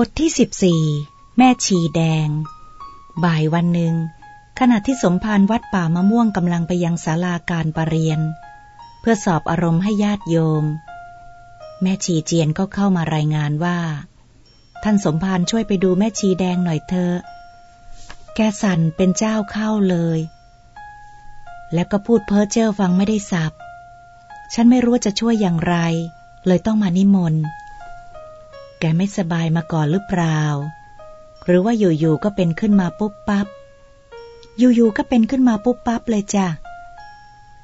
บทที่สิบสี่แม่ชีแดง บ่ายวันหนึ่ง ขณะที่สมภารวัดป่ามะม่วงกำลังไปยังศาลาการประเรียน เพื่อสอบอารมณ์ให้ญาติโยม แม่ชีเจียนก็เข้ามารายงานว่า ท่านสมภารช่วยไปดูแม่ชีแดงหน่อยเถอะ แกสั่นเป็นเจ้าเข้าเลย แล้วก็พูดเพ้อเจ้อฟังไม่ได้สับ ฉันไม่รู้จะช่วยอย่างไร เลยต้องมานิมนต์ แกไม่สบายมาก่อนหรือเปล่า หรือว่าอยู่ๆก็เป็นขึ้นมาปุ๊บปับ๊บ อยู่ๆก็เป็นขึ้นมาปุ๊บปั๊บเลยจ้ะ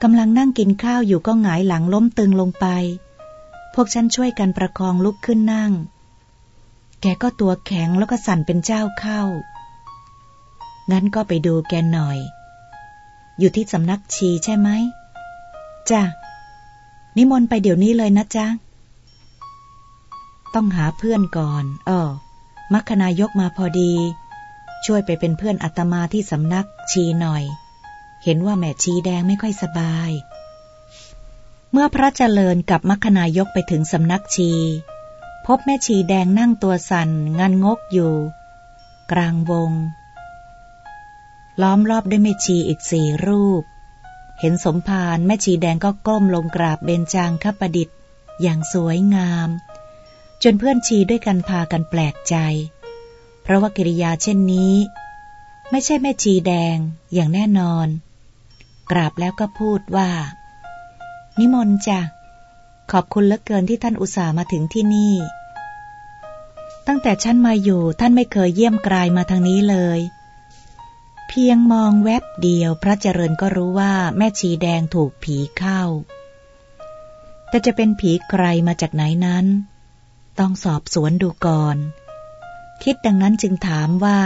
กำลังนั่งกินข้าวอยู่ก็หงายหลังล้มตึงลงไป พวกฉันช่วยกันประคองลุกขึ้นนั่ง แกก็ตัวแข็งแล้วก็สั่นเป็นเจ้าเข้า งั้นก็ไปดูแกหน่อย อยู่ที่สำนักชีใช่ไหมจ้ะนิมนต์ไปเดี๋ยวนี้เลยนะจ๊ะ ต้องหาเพื่อนก่อนอ้อมัคคณายกมาพอดี ช่วยไปเป็นเพื่อนอาตมาที่สำนักชีหน่อย เห็นว่าแม่ชีแดงไม่ค่อยสบาย เมื่อพระเจริญกับมัคคณายกไปถึงสำนักชี พบแม่ชีแดงนั่งตัวสั่นงันงกอยู่ กลางวง ล้อมรอบด้วยแม่ชีอีกสี่รูป เห็นสมภารแม่ชีแดงก็ก้มลงกราบเบญจางคประดิษฐ์อย่างสวยงาม จนเพื่อนชีด้วยกันพากันแปลกใจ เพราะว่ากิริยาเช่นนี้ ไม่ใช่แม่ชีแดงอย่างแน่นอน กราบแล้วก็พูดว่า นิมนต์จ้ะขอบคุณเหลือเกินที่ท่านอุตส่าห์มาถึงที่นี่ ตั้งแต่ฉันมาอยู่ท่านไม่เคยเยี่ยมกลายมาทางนี้เลย เพียงมองแวบเดียวพระเจริญก็รู้ว่าแม่ชีแดงถูกผีเข้า แต่จะเป็นผีใครมาจากไหนนั้น ต้องสอบสวนดูก่อน คิดดังนั้นจึงถามว่า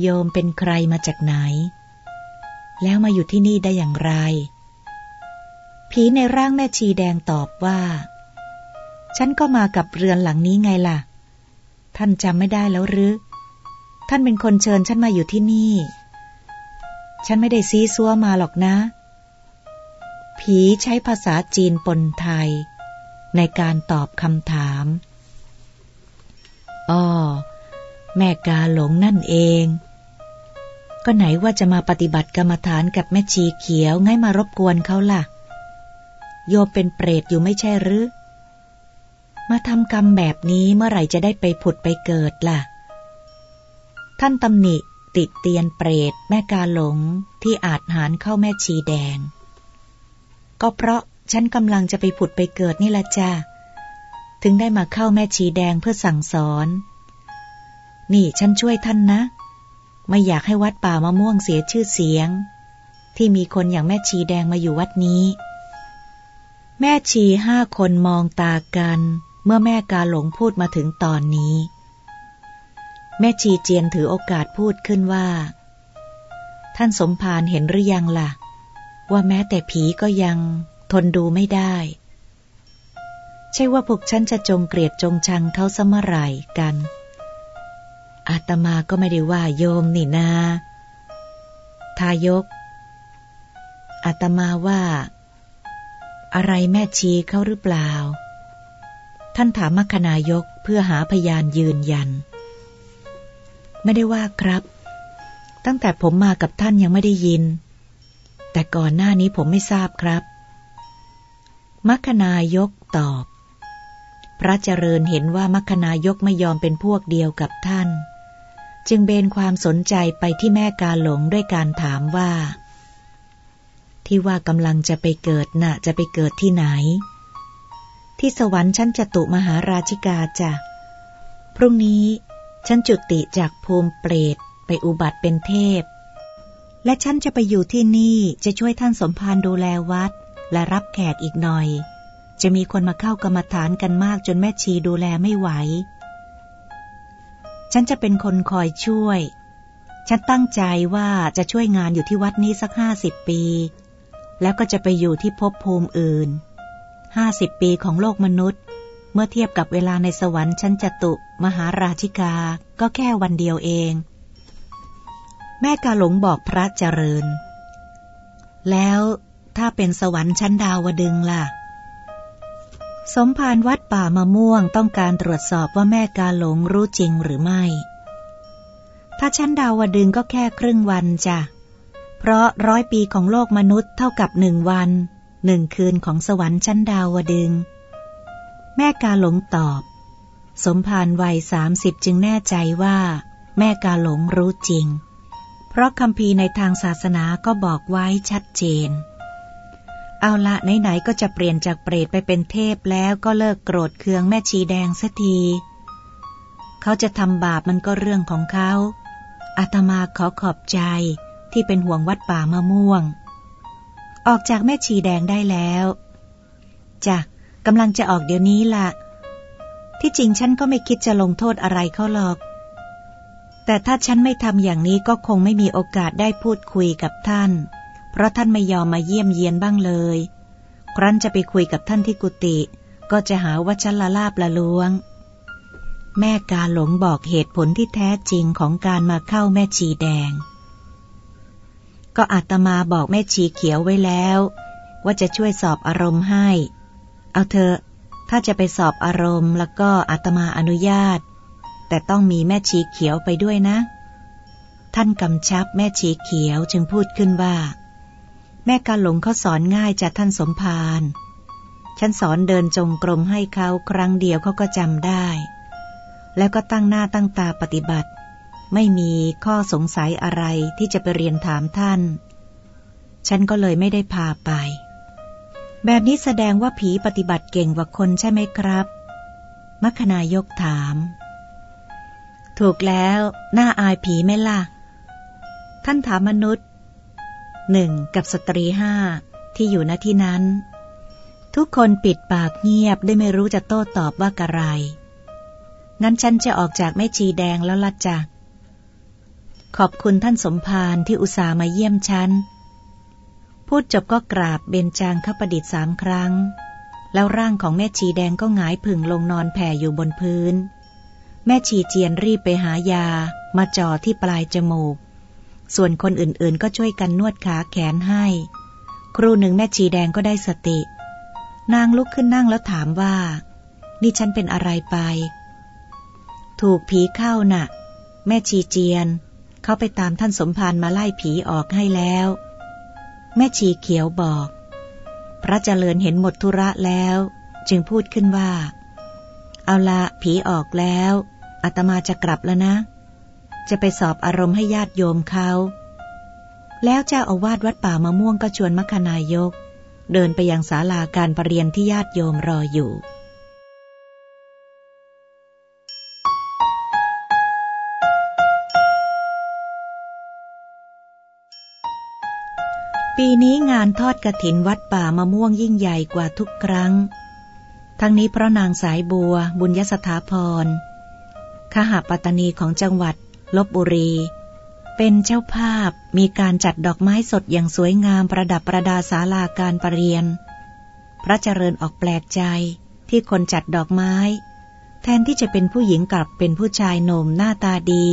โยมเป็นใครมาจากไหน แล้วมาอยู่ที่นี่ได้อย่างไร ผีในร่างแม่ชีแดงตอบว่า ฉันก็มากับเรือนหลังนี้ไงล่ะ ท่านจำไม่ได้แล้วหรือ ท่านเป็นคนเชิญฉันมาอยู่ที่นี่ ฉันไม่ได้ซีซัวมาหรอกนะ ผีใช้ภาษาจีนปนไทย ในการตอบคำถามอ๋อแม่กาหลงนั่นเอง ก็ไหนว่าจะมาปฏิบัติกรรมฐานกับแม่ชีเขียวง่ายมารบกวนเขาล่ะ โยมเป็นเปรตอยู่ไม่ใช่หรือ มาทำกรรมแบบนี้เมื่อไหร่จะได้ไปผุดไปเกิดล่ะ ท่านตำหนิติดเตียนเปรตแม่กาหลงที่อาจหารเข้าแม่ชีแดง ก็เพราะ ฉันกำลังจะไปผุดไปเกิดนี่ละจ้าถึงได้มาเข้าแม่ชีแดงเพื่อสั่งสอน นี่ฉันช่วยท่านนะ ไม่อยากให้วัดป่ามะม่วงเสียชื่อเสียง ที่มีคนอย่างแม่ชีแดงมาอยู่วัดนี้ แม่ชีห้าคนมองตากัน เมื่อแม่กาหลงพูดมาถึงตอนนี้ แม่ชีเจียนถือโอกาสพูดขึ้นว่า ท่านสมภารเห็นหรือยังล่ะ ว่าแม้แต่ผีก็ยัง ทนดูไม่ได้ ใช่ว่าพวกฉันจะจงเกลียดจงชังเขาสมไรกัน อาตมาก็ไม่ได้ว่าโยมนี่นา ทายก อาตมาว่า อะไรแม่ชีเขาหรือเปล่า ท่านถามมคณายกเพื่อหาพยานยืนยัน ไม่ได้ว่าครับ ตั้งแต่ผมมากับท่านยังไม่ได้ยินแต่ก่อนหน้านี้ผมไม่ทราบครับ มัคคณายกตอบ พระเจริญเห็นว่ามัคคณายกไม่ยอมเป็นพวกเดียวกับท่าน จึงเบนความสนใจไปที่แม่กาหลงด้วยการถามว่า ที่ว่ากำลังจะไปเกิดนะ่ะจะไปเกิดที่ไหน ที่สวรรค์ชั้นจตุมหาราชิกาจ้ะพรุ่งนี้ฉันจุติจากภูมิเปรตไปอุบัติเป็นเทพ และฉันจะไปอยู่ที่นี่จะช่วยท่านสมภารดูแลวัด และรับแขกอีกหน่อย จะมีคนมาเข้ากรรมฐานกันมากจนแม่ชีดูแลไม่ไหว ฉันจะเป็นคนคอยช่วย ฉันตั้งใจว่าจะช่วยงานอยู่ที่วัดนี้สักห้าสิบปี แล้วก็จะไปอยู่ที่ภพภูมิอื่นห้าสิบปีของโลกมนุษย์ เมื่อเทียบกับเวลาในสวรรค์ชั้นจตุมหาราชิกาก็แค่วันเดียวเอง แม่กาหลงบอกพระเจริญ แล้ว ถ้าเป็นสวรรค์ชั้นดาวดึงล่ะ สมภารวัดป่ามะม่วงต้องการตรวจสอบว่าแม่กาหลงรู้จริงหรือไม่ ถ้าชั้นดาวดึงก็แค่ครึ่งวันจ้ะ เพราะร้อยปีของโลกมนุษย์เท่ากับหนึ่งวันหนึ่งคืนของสวรรค์ชั้นดาวดึง แม่กาหลงตอบ สมภารวัยสามสิบจึงแน่ใจว่า แม่กาหลงรู้จริง เพราะคำพีในทางศาสนาก็บอกไว้ชัดเจน เอาละไหนๆก็จะเปลี่ยนจากเปรตไปเป็นเทพแล้วก็เลิกโกรธเคืองแม่ชีแดงสัที เขาจะทำบาปมันก็เรื่องของเขา อาตมาขอขอบใจที่เป็นห่วงวัดป่ามะม่วง ออกจากแม่ชีแดงได้แล้วจ้ะกำลังจะออกเดี๋ยวนี้ละ่ะที่จริงฉันก็ไม่คิดจะลงโทษอะไรเขาหรอก แต่ถ้าฉันไม่ทำอย่างนี้ก็คงไม่มีโอกาสได้พูดคุยกับท่าน เพราะท่านไม่ยอมมาเยี่ยมเยียนบ้างเลย ครั้นจะไปคุยกับท่านที่กุฏิก็จะหาว่าฉันละลาบละลวง แม่กาหลงบอกเหตุผลที่แท้จริงของการมาเข้าแม่ชีแดง ก็อาตมาบอกแม่ชีเขียวไว้แล้ว ว่าจะช่วยสอบอารมณ์ให้ เอาเถอะถ้าจะไปสอบอารมณ์แล้วก็อาตมาอนุญาต แต่ต้องมีแม่ชีเขียวไปด้วยนะ ท่านกำชับแม่ชีเขียวจึงพูดขึ้นว่า แม่กาหลงเขาสอนง่ายจากท่านสมภารฉันสอนเดินจงกรมให้เขาครั้งเดียวเขาก็จำได้ แล้วก็ตั้งหน้าตั้งตาปฏิบัติ ไม่มีข้อสงสัยอะไรที่จะไปเรียนถามท่าน ฉันก็เลยไม่ได้พาไป แบบนี้แสดงว่าผีปฏิบัติเก่งกว่าคนใช่ไหมครับมัคนายกถาม ถูกแล้วน้าอายผีไหมล่ะ ท่านถามมนุษย์ หนึ่งกับสตรีห้าที่อยู่ณที่นั้น ทุกคนปิดปากเงียบได้ไม่รู้จะโต้ตอบว่ากะไร งั้นฉันจะออกจากแม่ชีแดงแล้วละจ้ะขอบคุณท่านสมภารที่อุตส่าห์มาเยี่ยมฉัน พูดจบก็กราบเบญจางขประดิษฐ์สามครั้ง แล้วร่างของแม่ชีแดงก็หงายผึ่งลงนอนแผ่อยู่บนพื้น แม่ชีเจียนรีบไปหายามาจ่อที่ปลายจมูก ส่วนคนอื่นๆ ก็ช่วยกันนวดขาแขนให้ ครูหนึ่งแม่ชีแดงก็ได้สติ นางลุกขึ้นนั่งแล้วถามว่า นี่ฉันเป็นอะไรไป ถูกผีเข้านะ่ะ แม่ชีเจียน เขาไปตามท่านสมภารมาไล่ผีออกให้แล้ว แม่ชีเขียวบอก พระเจริญเห็นหมดธุระแล้ว จึงพูดขึ้นว่า เอาละผีออกแล้วอาตมาจะกลับแล้วนะ จะไปสอบอารมณ์ให้ญาติโยมเขาแล้วเจ้าอาวาสวัดป่ามะม่วงก็ชวนมัคานายก เดินไปยังศาลาการประเรียนที่ญาติโยมรออยู่ ปีนี้งานทอดกระถินวัดป่ามะม่วงยิ่งใหญ่กว่าทุกครั้ง ทั้งนี้เพราะนางสายบัวบุญยสถาพรขหาปัตตานีของจังหวัด ลบบุรี เป็นเจ้าภาพมีการจัดดอกไม้สดอย่างสวยงามประดับประดาศาลาการประเรียน พระเจริญออกแปลกใจที่คนจัดดอกไม้ แทนที่จะเป็นผู้หญิงกลับเป็นผู้ชายหนุ่มหน้าตาดี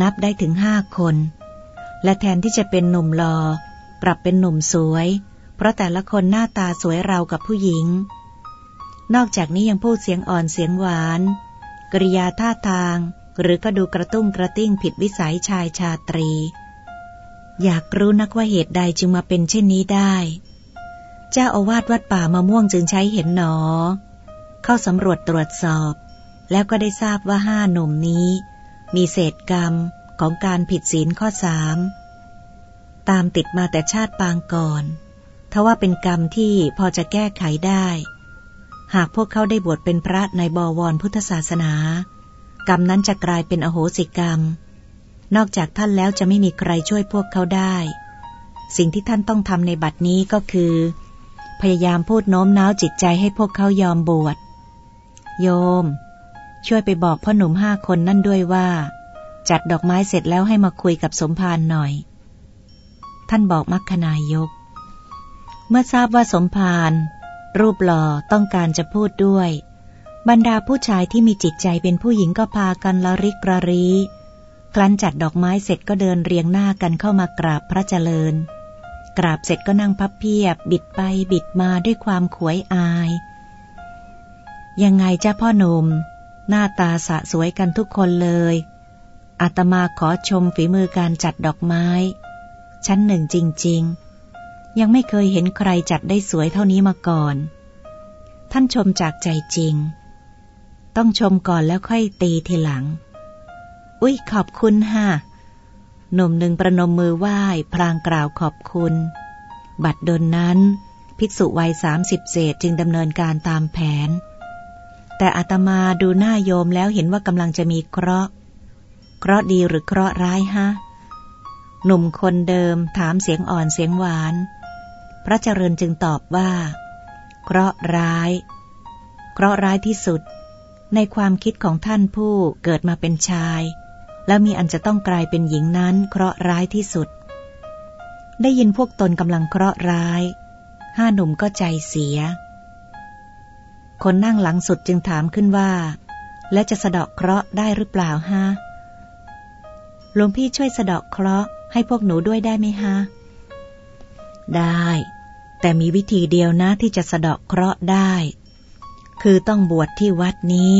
นับได้ถึงห้าคน และแทนที่จะเป็นหนุ่มหลอ่อกลับเป็นหนุ่มสวย เพราะแต่ละคนหน้าตาสวยเรากับผู้หญิง นอกจากนี้ยังพูดเสียงอ่อนเสียงหวาน กริยาท่าทาง หรือก็ดูกระตุ้งกระติ้งผิดวิสัยชายชาตรี อยากรู้นักว่าเหตุใดจึงมาเป็นเช่นนี้ได้ เจ้าอาวาสวัดป่ามะม่วงจึงใช้เห็นหนอ เข้าสำรวจตรวจสอบ แล้วก็ได้ทราบว่าห้าหนุ่มนี้ มีเศษกรรมของการผิดศีลข้อสามตามติดมาแต่ชาติปางก่อนทว่าเป็นกรรมที่พอจะแก้ไขได้ หากพวกเขาได้บวชเป็นพระในบวรพุทธศาสนา กรรมนั้นจะกลายเป็นอโหสิกรรม นอกจากท่านแล้วจะไม่มีใครช่วยพวกเขาได้ สิ่งที่ท่านต้องทำในบัดนี้ก็คือ พยายามพูดโน้มน้าวจิตใจให้พวกเขายอมบวช โยม ช่วยไปบอกพ่อหนุ่มห้าคนนั่นด้วยว่า จัดดอกไม้เสร็จแล้วให้มาคุยกับสมภารหน่อย ท่านบอกมัคคนายก เมื่อทราบว่าสมภารรูปหล่อต้องการจะพูดด้วย บรรดาผู้ชายที่มีจิตใจเป็นผู้หญิงก็พากันละริกระรีคลั้นจัดดอกไม้เสร็จก็เดินเรียงหน้ากันเข้ามากราบพระเจริญ กราบเสร็จก็นั่งพับเพียบ บิดไปบิดมาด้วยความขวยอาย ยังไงเจ้าพ่อหนุ่ม หน้าตาสะสวยกันทุกคนเลย อาตมาขอชมฝีมือการจัดดอกไม้ ชั้นหนึ่งจริง ๆ ยังไม่เคยเห็นใครจัดได้สวยเท่านี้มาก่อน ท่านชมจากใจจริง ต้องชมก่อนแล้วค่อยตีทีหลัง อุ้ยขอบคุณฮะหนุ่มหนึ่งประนมมือไหว้พลางกล่าวขอบคุณ บัดดลนั้น ภิกษุวัยสามสิบเศษจึงดำเนินการตามแผน แต่อาตมาดูหน้าโยมแล้วเห็นว่ากำลังจะมีเคราะห์ เคราะดีหรือเคราะร้ายฮะ หนุ่มคนเดิมถามเสียงอ่อนเสียงหวาน พระเจริญจึงตอบว่า เคราะร้าย เคราะร้ายที่สุด ในความคิดของท่านผู้เกิดมาเป็นชาย แล้วมีอันจะต้องกลายเป็นหญิงนั้นเคราะร้ายที่สุด ได้ยินพวกตนกำลังเคราะร้าย ห้าหนุ่มก็ใจเสีย คนนั่งหลังสุดจึงถามขึ้นว่า และจะสะเดาะเคราะห์ได้หรือเปล่าฮะหลวงพี่ช่วยสะเดาะเคราะห์ให้พวกหนูด้วยได้ไหมฮะ ได้ แต่มีวิธีเดียวนะที่จะสะเดาะเคราะห์ได้ คือต้องบวชที่วัดนี้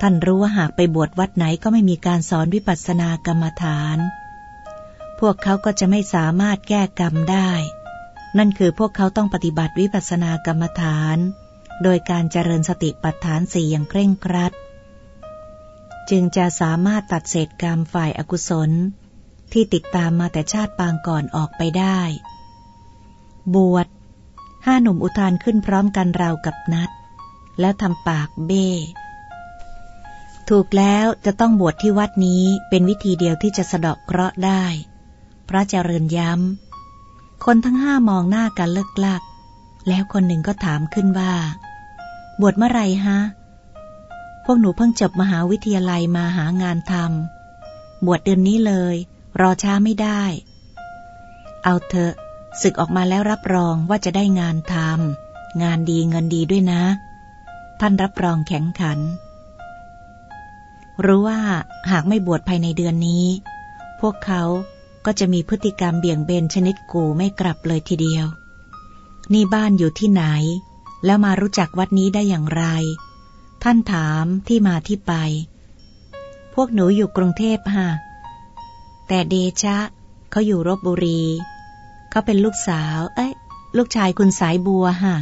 ท่านรู้ว่าหากไปบวชวัดไหนก็ไม่มีการสอนวิปัสสนากรรมฐาน พวกเขาก็จะไม่สามารถแก้กรรมได้ นั่นคือพวกเขาต้องปฏิบัติวิปัสสนากรรมฐาน โดยการเจริญสติปัฏฐานสี่อย่างเคร่งครัด จึงจะสามารถตัดเศษกรรมฝ่ายอากุศล ที่ติดตามมาแต่ชาติปางก่อนออกไปได้ บวชห้าหนุ่มอุทานขึ้นพร้อมกันราวกับนัด แล้วทำปากเบ้ถูกแล้วจะต้องบวชที่วัดนี้เป็นวิธีเดียวที่จะสะดอกเคราะห์ได้ พระเจริญย้ำ คนทั้งห้ามองหน้ากันเลิกลัก แล้วคนหนึ่งก็ถามขึ้นว่า บวชเมื่อไรฮะ พวกหนูเพิ่งจบมหาวิทยาลัยมาหางานทำบวชเดือนนี้เลย รอช้าไม่ได้ เอาเถอะศึกออกมาแล้วรับรองว่าจะได้งานทำงานดีเงินดีด้วยนะ ท่านรับรองแข็งขัน รู้ว่าหากไม่บวชภายในเดือนนี้ พวกเขาก็จะมีพฤติกรรมเบี่ยงเบนชนิดกูไม่กลับเลยทีเดียว นี่บ้านอยู่ที่ไหน แล้วมารู้จักวัดนี้ได้อย่างไร ท่านถามที่มาที่ไป พวกหนูอยู่กรุงเทพฮะแต่เดชะเขาอยู่รบบุรี เขาเป็นลูกสาว เอ้ย ลูกชายคุณสายบัวฮะ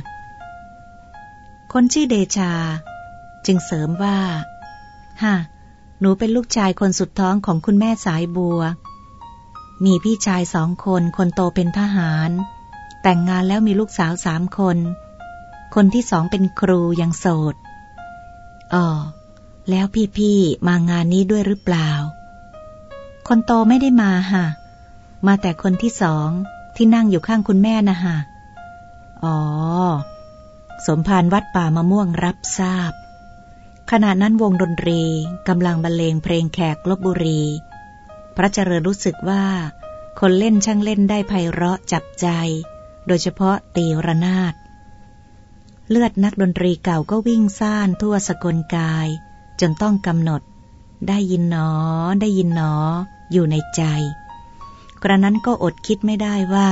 คนชื่อเดชา จึงเสริมว่าฮะหนูเป็นลูกชายคนสุดท้องของคุณแม่สายบัว มีพี่ชายสองคน คนโตเป็นทหาร แต่งงานแล้วมีลูกสาวสามคน คนที่สองเป็นครูยังโสดอ๋อแล้วพี่ๆมางานนี้ด้วยหรือเปล่า คนโตไม่ได้มาฮะมาแต่คนที่สองที่นั่งอยู่ข้างคุณแม่นะฮะอ๋อ สมภารวัดป่ามะม่วงรับทราบ ขณะนั้นวงดนตรีกำลังบรรเลงเพลงแขกลบบุรี พระเจริญรู้สึกว่า คนเล่นช่างเล่นได้ไพเราะจับใจ โดยเฉพาะตีระนาด เลือดนักดนตรีเก่าก็วิ่งซ่านทั่วสกลกาย จนต้องกำหนด ได้ยินหนอ ได้ยินหนอ อยู่ในใจ กระนั้นก็อดคิดไม่ได้ว่า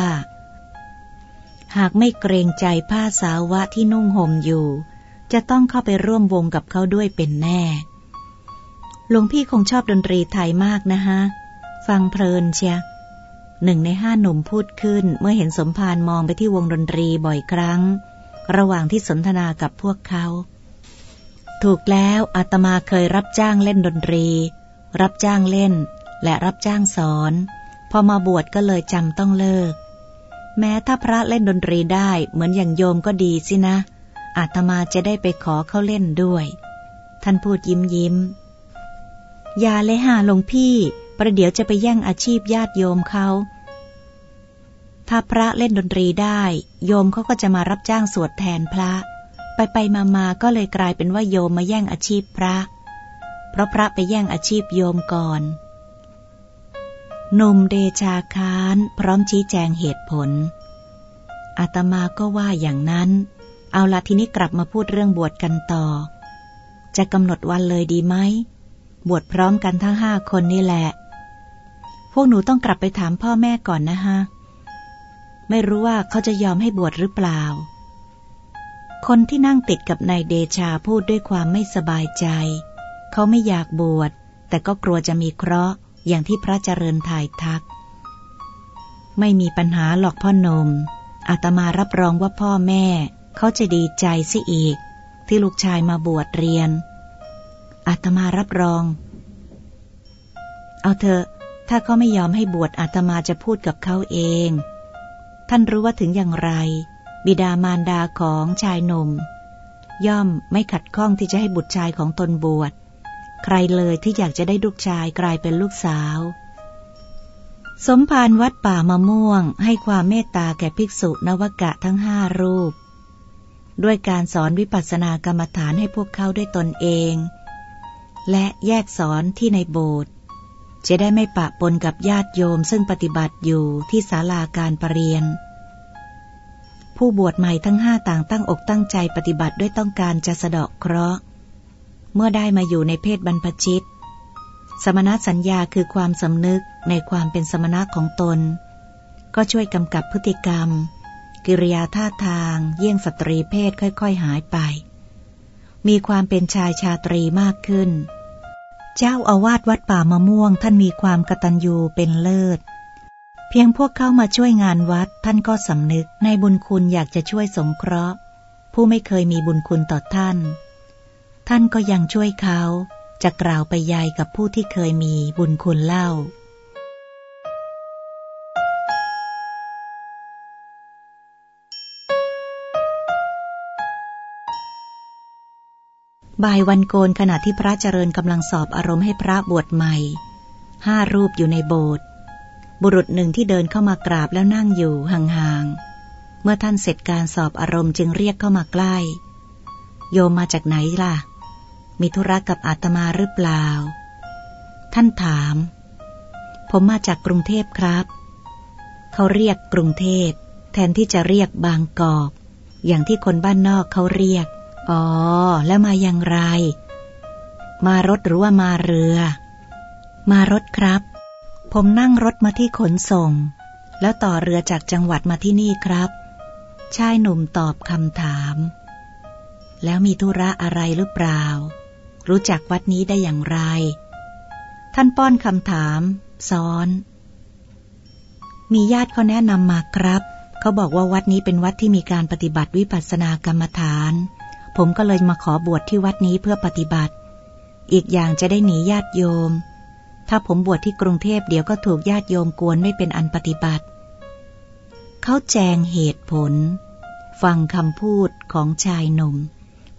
หากไม่เกรงใจผ้าสาวะที่นุ่งห่มอยู่ จะต้องเข้าไปร่วมวงกับเขาด้วยเป็นแน่ หลวงพี่คงชอบดนตรีไทยมากนะฮะ ฟังเพลินเชียหนึ่งในห้าหนุ่มพูดขึ้นเมื่อเห็นสมภารมองไปที่วงดนตรีบ่อยครั้ง ระหว่างที่สนทนากับพวกเขา ถูกแล้วอาตมาเคยรับจ้างเล่นดนตรี รับจ้างเล่น และรับจ้างสอน พอมาบวชก็เลยจำต้องเลิก แม้ถ้าพระเล่นดนตรีได้เหมือนอย่างโยมก็ดีสินะ อาตมาจะได้ไปขอเขาเล่นด้วย ท่านพูดยิ้มยิ้ม อย่าเลยหาหลวงพี่ ประเดี๋ยวจะไปแย่งอาชีพญาติโยมเขา ถ้าพระเล่นดนตรีได้ โยมเขาก็จะมารับจ้างสวดแทนพระ ไปไปมามาก็เลยกลายเป็นว่าโยมมาแย่งอาชีพพระ เพราะพระไปแย่งอาชีพโยมก่อน นมเดชาคานพร้อมชี้แจงเหตุผล อาตมาก็ว่าอย่างนั้น เอาละทีนี้กลับมาพูดเรื่องบวชกันต่อ จะกำหนดวันเลยดีไหม บวชพร้อมกันทั้งห้าคนนี่แหละ พวกหนูต้องกลับไปถามพ่อแม่ก่อนนะฮะ ไม่รู้ว่าเขาจะยอมให้บวชหรือเปล่าคคนที่นั่งติดกับนายเดชาพูดด้วยความไม่สบายใจ เขาไม่อยากบวช แต่ก็กลัวจะมีเคราะห์ อย่างที่พระเจริญถ่ายทัก ไม่มีปัญหาหรอกพ่อนมอาตมารับรองว่าพ่อแม่ เขาจะดีใจสิอีก ที่ลูกชายมาบวชเรียนอาตมารับรอง เอาเถอะ ถ้าเขาไม่ยอมให้บวชอาตมาจะพูดกับเขาเอง ท่านรู้ว่าถึงอย่างไร บิดามารดาของชายหนุ่ม ย่อมไม่ขัดข้องที่จะให้บุตรชายของตนบวช ใครเลยที่อยากจะได้ลูกชายกลายเป็นลูกสาว สมภารวัดป่ามะม่วงให้ความเมตตาแก่ภิกษุนวกะทั้งห้ารูป ด้วยการสอนวิปัสสนากรรมฐานให้พวกเขาด้วยตนเอง และแยกสอนที่ในโบสถ์จะได้ไม่ปะปนกับญาติโยมซึ่งปฏิบัติอยู่ที่ศาลาการประเรียน ผู้บวชใหม่ทั้งห้าต่างตั้งอกตั้งใจปฏิบัติด้วยต้องการจะสะเดาะเคราะห์ เมื่อได้มาอยู่ในเพศบรรพชิต สมณสัญญาคือความสำนึกในความเป็นสมณะของตน ก็ช่วยกำกับพฤติกรรม กิริยาท่าทาง เยี่ยงสตรีเพศค่อยๆหายไป มีความเป็นชายชาตรีมากขึ้น เจ้าอาวาสวัดป่ามะม่วงท่านมีความกตัญญูเป็นเลิศ เพียงพวกเข้ามาช่วยงานวัดท่านก็สำนึกในบุญคุณอยากจะช่วยสงเคราะห์ ผู้ไม่เคยมีบุญคุณต่อท่าน ท่านก็ยังช่วยเขา จะกล่าวไปยายกับผู้ที่เคยมีบุญคุณเล่า บ่ายวันโกนขณะที่พระเจริญกำลังสอบอารมณ์ให้พระบวชใหม่ ห้ารูปอยู่ในโบสถ์บุรุษหนึ่งที่เดินเข้ามากราบแล้วนั่งอยู่ห่างๆ เมื่อท่านเสร็จการสอบอารมณ์จึงเรียกเข้ามาใกล้ โยมมาจากไหนล่ะ มีธุระกับอาตมาหรือเปล่า ท่านถาม ผมมาจากกรุงเทพครับ เขาเรียกกรุงเทพแทนที่จะเรียกบางกอก อย่างที่คนบ้านนอกเขาเรียก อ๋อ แล้วมาอย่างไร มารถหรือว่ามาเรือ มารถครับ ผมนั่งรถมาที่ขนส่ง แล้วต่อเรือจากจังหวัดมาที่นี่ครับ ชายหนุ่มตอบคำถามแล้วมีธุระอะไรหรือเปล่า รู้จักวัดนี้ได้อย่างไร ท่านป้อนคำถาม ซ้อน มีญาติเขาแนะนำมาครับ เขาบอกว่าวัดนี้เป็นวัดที่มีการปฏิบัติวิปัสสนากรรมฐาน ผมก็เลยมาขอบวชที่วัดนี้เพื่อปฏิบัติ อีกอย่างจะได้หนีญาติโยม ถ้าผมบวชที่กรุงเทพเดี๋ยวก็ถูกญาติโยมกวนไม่เป็นอันปฏิบัติ เขาแจงเหตุผล ฟังคำพูดของชายหนุ่ม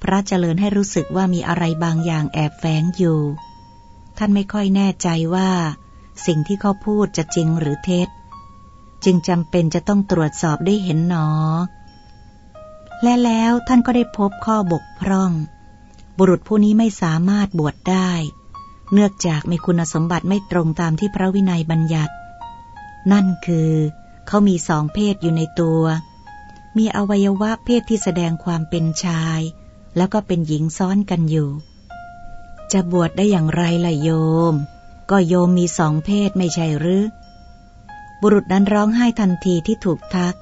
พระเจริญให้รู้สึกว่ามีอะไรบางอย่างแอบแฝงอยู่ ท่านไม่ค่อยแน่ใจว่า สิ่งที่เขาพูดจะจริงหรือเท็จ จึงจำเป็นจะต้องตรวจสอบได้เห็นหนอ และแล้วท่านก็ได้พบข้อบกพร่อง บุรุษผู้นี้ไม่สามารถบวชได้ เนื่องจากมีคุณสมบัติไม่ตรงตามที่พระวินัยบัญญัติ นั่นคือเขามีสองเพศอยู่ในตัว มีอวัยวะเพศที่แสดงความเป็นชาย แล้วก็เป็นหญิงซ้อนกันอยู่ จะบวชได้อย่างไรล่ะโยม ก็โยมมีสองเพศไม่ใช่หรือ บุรุษนั้นร้องไห้ทันทีที่ถูกทัก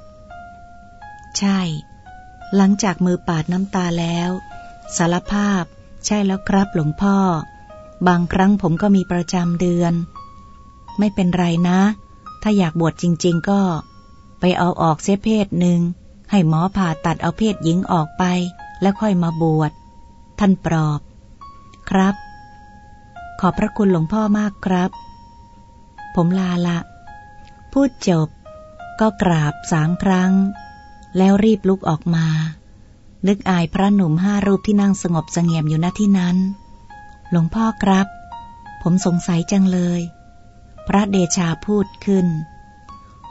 ใช่ หลังจากมือปาดน้ำตาแล้ว สารภาพ ใช่แล้วครับหลวงพ่อ บางครั้งผมก็มีประจำเดือน ไม่เป็นไรนะ ถ้าอยากบวชจริง ๆ ก็ ไปเอาออกเสียเพศหนึ่งให้หมอผ่าตัดเอาเพศหญิงออกไป แล้วค่อยมาบวช ท่านปลอบ ครับ ขอบพระคุณหลวงพ่อมากครับ ผมลาละ พูดจบ ก็กราบสามครั้ง แล้วรีบลุกออกมา นึกอายพระหนุ่มห้ารูปที่นั่งสงบสงเงียมอยู่ณที่นั้น หลวงพ่อครับ ผมสงสัยจังเลย พระเดชาพูดขึ้น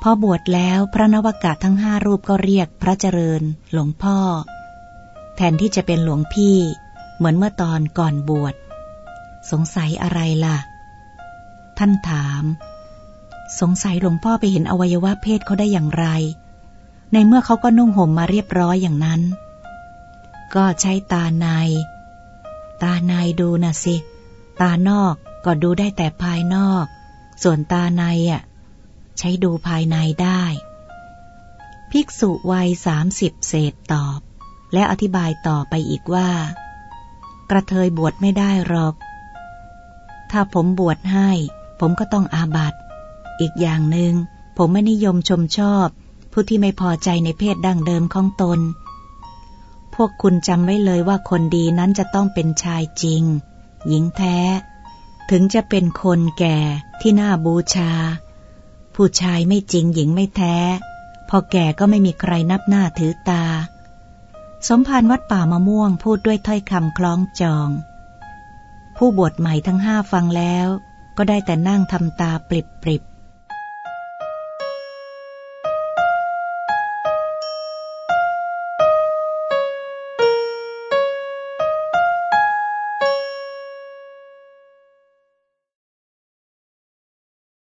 พอบวชแล้วพระนวกะทั้งห้ารูปก็เรียกพระเจริญ หลวงพ่อ แทนที่จะเป็นหลวงพี่ เหมือนเมื่อตอนก่อนบวช สงสัยอะไรล่ะ ท่านถาม สงสัยหลวงพ่อไปเห็นอวัยวะเพศเขาได้อย่างไร ในเมื่อเขาก็นุ่งห่มมาเรียบร้อยอย่างนั้น ก็ใช้ตาใน ตาในดูนะสิ ตานอกก็ดูได้แต่ภายนอก ส่วนตาในอะใช้ดูภายในได้ ภิกษุวัยสามสิบเศษตอบ และอธิบายต่อไปอีกว่า กระเทยบวชไม่ได้หรอก ถ้าผมบวชให้ ผมก็ต้องอาบัตอีกอย่างหนึง่งผมไม่นิยมชมชอบ ผู้ที่ไม่พอใจในเพศดั้งเดิมของตน พวกคุณจำไว้เลยว่าคนดีนั้นจะต้องเป็นชายจริง หญิงแท้ ถึงจะเป็นคนแก่ที่น่าบูชา ผู้ชายไม่จริงหญิงไม่แท้ พอแก่ก็ไม่มีใครนับหน้าถือตา สมภารวัดป่ามะม่วงพูดด้วยถ้อยคำคล้องจอง ผู้บวชใหม่ทั้งห้าฟังแล้ว ก็ได้แต่นั่งทำตาปริบปรบ